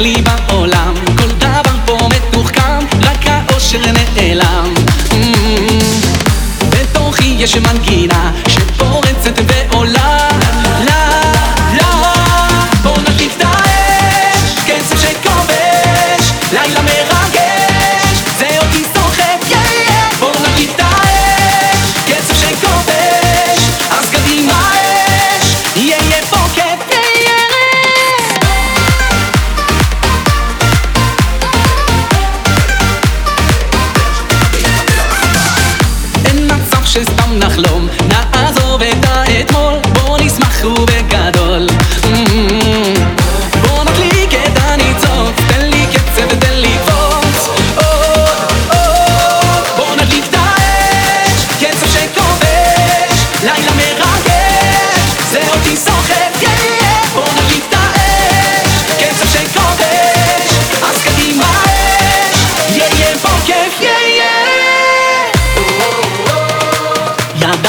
לי בעולם כל דבר פה מתוחכם, רק האושר נעלם. Mm. בתוכי יש מנגינה שפורצת ו... שסתם נחלום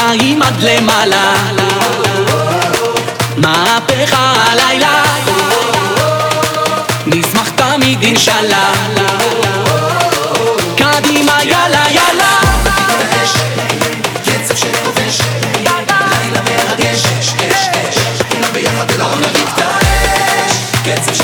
להרים עד למעלה. מהפכה הלילה. נשמח תמיד אינשאללה קדימה יאללה יאללה. קצב שכובש לילה מרגש אש אש כולם ביחד אל העולם נקטע אש קצב